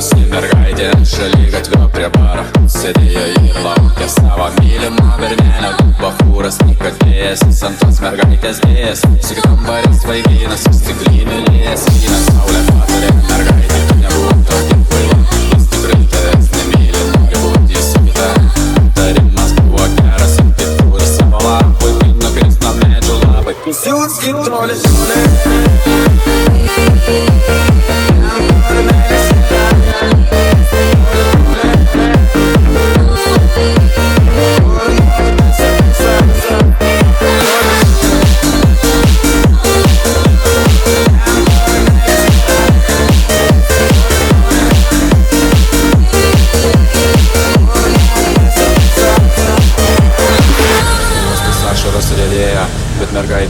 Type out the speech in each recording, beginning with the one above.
Снидергайден, шалигать в прибарах Сидия и лауки с авамилем на верменах Бахура сникать вес, санта смергайте здесь Всегда барин свои вина, со стеклины лес. И на сауле патоле, наргайте, меня будут один пылом Если брынте, с ними любовь и сумита Дарим на крест, на лапы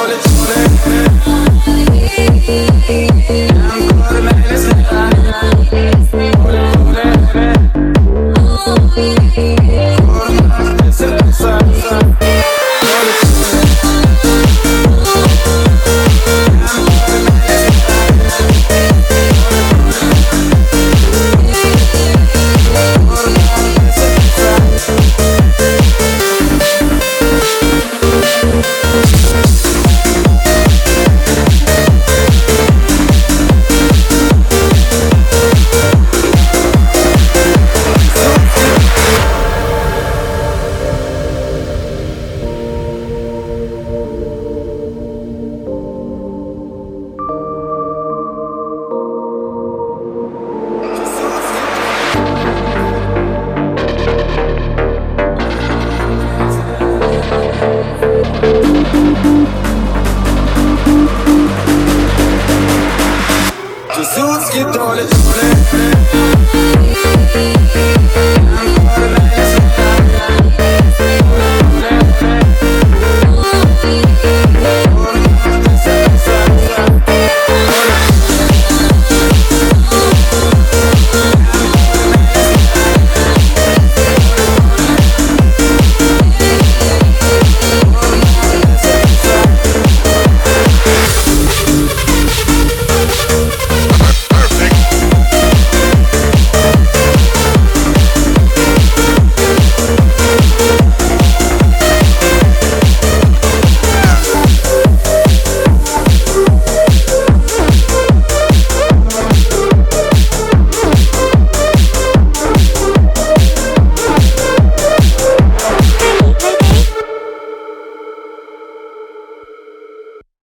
Chole, chole. controlli